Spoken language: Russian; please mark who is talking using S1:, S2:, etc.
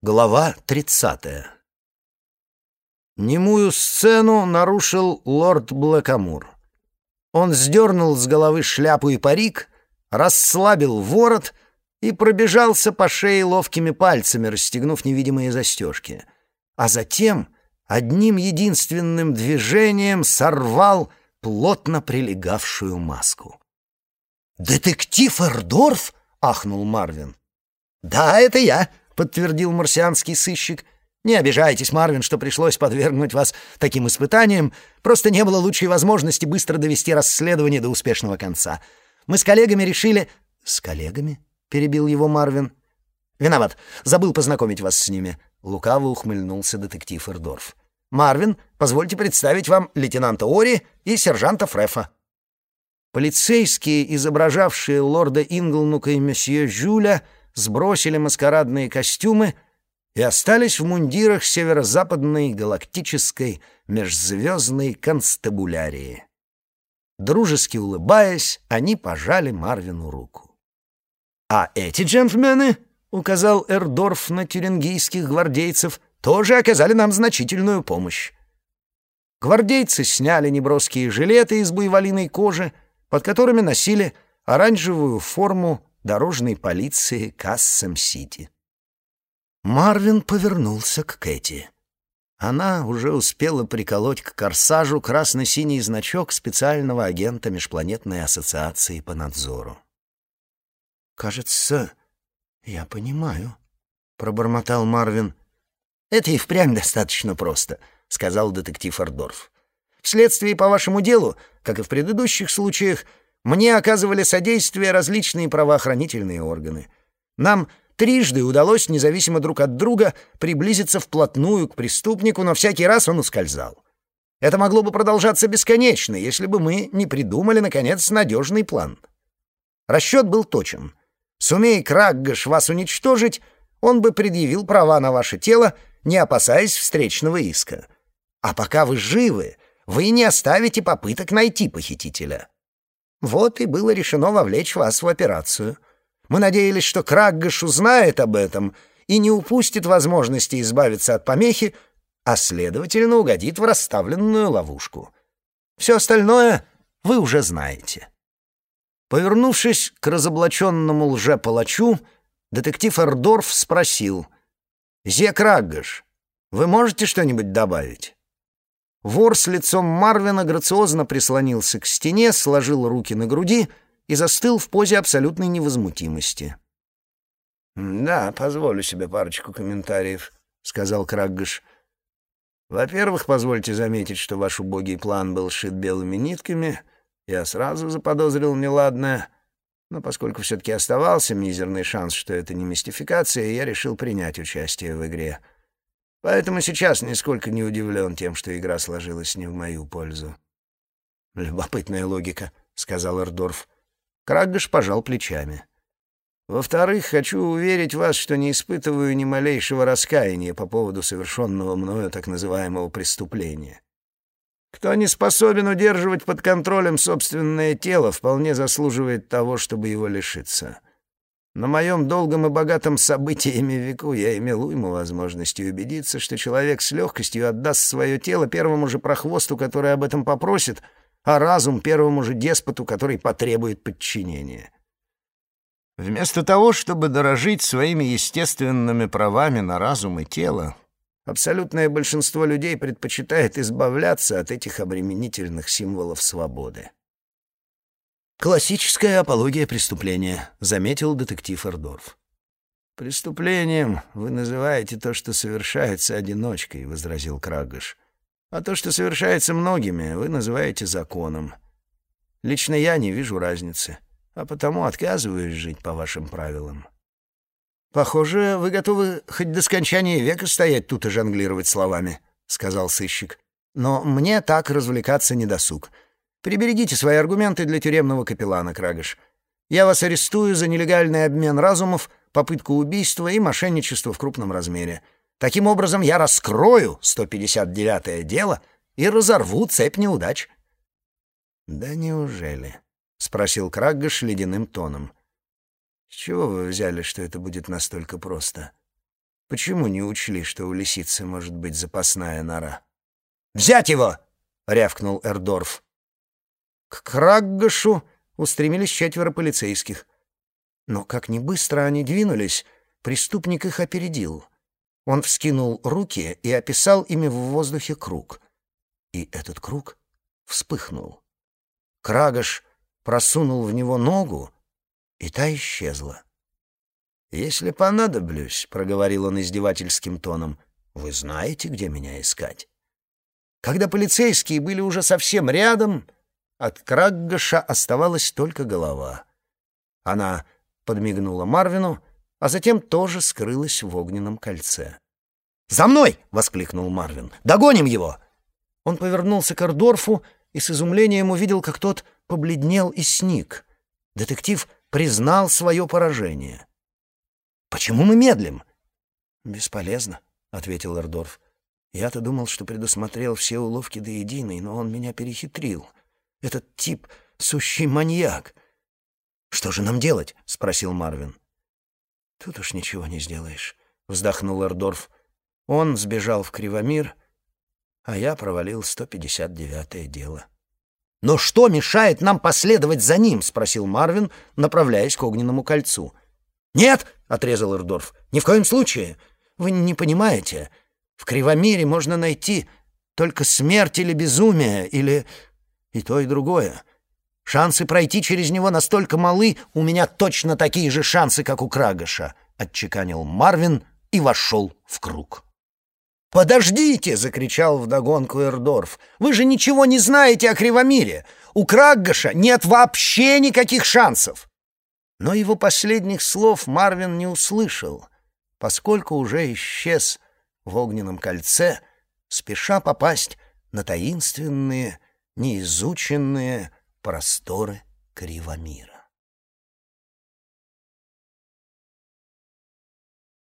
S1: Глава тридцатая. Немую сцену нарушил лорд Блэкамур. Он сдернул с головы шляпу и парик, расслабил ворот и пробежался по шее ловкими пальцами, расстегнув невидимые застежки. А затем одним единственным движением сорвал плотно прилегавшую маску. «Детектив Эрдорф?» — ахнул Марвин. «Да, это я», подтвердил марсианский сыщик. «Не обижайтесь, Марвин, что пришлось подвергнуть вас таким испытаниям. Просто не было лучшей возможности быстро довести расследование до успешного конца. Мы с коллегами решили...» «С коллегами?» — перебил его Марвин. «Виноват. Забыл познакомить вас с ними». Лукаво ухмыльнулся детектив Эрдорф. «Марвин, позвольте представить вам лейтенанта Ори и сержанта Фрефа». Полицейские, изображавшие лорда Инглнука и месье Жюля, — сбросили маскарадные костюмы и остались в мундирах северо-западной галактической межзвездной констабулярии. Дружески улыбаясь, они пожали Марвину руку. «А эти джентльмены», — указал Эрдорф на тюрингийских гвардейцев, «тоже оказали нам значительную помощь». Гвардейцы сняли неброские жилеты из буйволиной кожи, под которыми носили оранжевую форму дорожной полиции Кассам-Сити. Марвин повернулся к Кэти. Она уже успела приколоть к корсажу красно-синий значок специального агента Межпланетной ассоциации по надзору. «Кажется, я понимаю», — пробормотал Марвин. «Это и впрямь достаточно просто», — сказал детектив Ордорф. «Вследствие по вашему делу, как и в предыдущих случаях, мне оказывали содействие различные правоохранительные органы. Нам трижды удалось, независимо друг от друга, приблизиться вплотную к преступнику, но всякий раз он ускользал. Это могло бы продолжаться бесконечно, если бы мы не придумали, наконец, надежный план. Расчет был точен. Сумей Краггаш вас уничтожить, он бы предъявил права на ваше тело, не опасаясь встречного иска. А пока вы живы, вы не оставите попыток найти похитителя. Вот и было решено вовлечь вас в операцию. Мы надеялись, что Краггаш узнает об этом и не упустит возможности избавиться от помехи, а, следовательно, угодит в расставленную ловушку. Все остальное вы уже знаете. Повернувшись к разоблаченному лжепалачу, детектив Эрдорф спросил, «Зе Краггаш, вы можете что-нибудь добавить?» Вор с лицом Марвина грациозно прислонился к стене, сложил руки на груди и застыл в позе абсолютной невозмутимости. «Да, позволю себе парочку комментариев», — сказал Краггаш. «Во-первых, позвольте заметить, что ваш убогий план был шит белыми нитками. Я сразу заподозрил неладное, но поскольку все-таки оставался мизерный шанс, что это не мистификация, я решил принять участие в игре». Поэтому сейчас нисколько не удивлен тем, что игра сложилась не в мою пользу. «Любопытная логика», — сказал Эрдорф. Краггаш пожал плечами. «Во-вторых, хочу уверить вас, что не испытываю ни малейшего раскаяния по поводу совершенного мною так называемого преступления. Кто не способен удерживать под контролем собственное тело, вполне заслуживает того, чтобы его лишиться». На моем долгом и богатом событиями веку я имел уйму возможности убедиться, что человек с легкостью отдаст свое тело первому же прохвосту, который об этом попросит, а разум первому же деспоту, который потребует подчинения. Вместо того, чтобы дорожить своими естественными правами на разум и тело, абсолютное большинство людей предпочитает избавляться от этих обременительных символов свободы. «Классическая апология преступления», — заметил детектив Эрдорф. «Преступлением вы называете то, что совершается одиночкой», — возразил Крагыш. «А то, что совершается многими, вы называете законом. Лично я не вижу разницы, а потому отказываюсь жить по вашим правилам». «Похоже, вы готовы хоть до скончания века стоять тут и жонглировать словами», — сказал сыщик. «Но мне так развлекаться не досуг». Приберегите свои аргументы для тюремного капеллана, Крагаш. Я вас арестую за нелегальный обмен разумов, попытку убийства и мошенничество в крупном размере. Таким образом, я раскрою 159-е дело и разорву цепь неудач». «Да неужели?» — спросил Краггаш ледяным тоном. «С чего вы взяли, что это будет настолько просто?» Почему не учли, что у лисицы может быть запасная нора? «Взять его!» — рявкнул Эрдорф. К Краггашу устремились четверо полицейских. Но как ни быстро они двинулись, преступник их опередил. Он вскинул руки и описал ими в воздухе круг. И этот круг вспыхнул. Крагаш просунул в него ногу, и та исчезла. «Если понадоблюсь», — проговорил он издевательским тоном, — «вы знаете, где меня искать». Когда полицейские были уже совсем рядом, от Краггаша оставалась только голова. Она подмигнула Марвину, а затем тоже скрылась в огненном кольце. «За мной!» — воскликнул Марвин. «Догоним его!» Он повернулся к Эрдорфу и с изумлением увидел, как тот побледнел и сник. Детектив признал свое поражение. Почему мы медлим?» «Бесполезно», — ответил Эрдорф. «Я-то думал, что предусмотрел все уловки до единой, но он меня перехитрил. Этот тип — сущий маньяк». «Что же нам делать?» — спросил Марвин. «Тут уж ничего не сделаешь», — вздохнул Эрдорф. «Он сбежал в Кривомир, а я провалил 159-е дело». «Но что мешает нам последовать за ним?» — спросил Марвин, направляясь к огненному кольцу. «Нет!» — отрезал Ирдорф. «Ни в коем случае! Вы не понимаете. В Кривомире можно найти только смерть или безумие, или и то, и другое. Шансы пройти через него настолько малы, у меня точно такие же шансы, как у Крагаша», — отчеканил Марвин и вошел в круг. «Подождите!» — закричал вдогонку Эрдорф. «Вы же ничего не знаете о Кривомире! У Краггаша нет вообще никаких шансов!» Но его последних слов Марвин не услышал, поскольку уже исчез в огненном кольце, спеша попасть на таинственные, неизученные просторы Кривомира.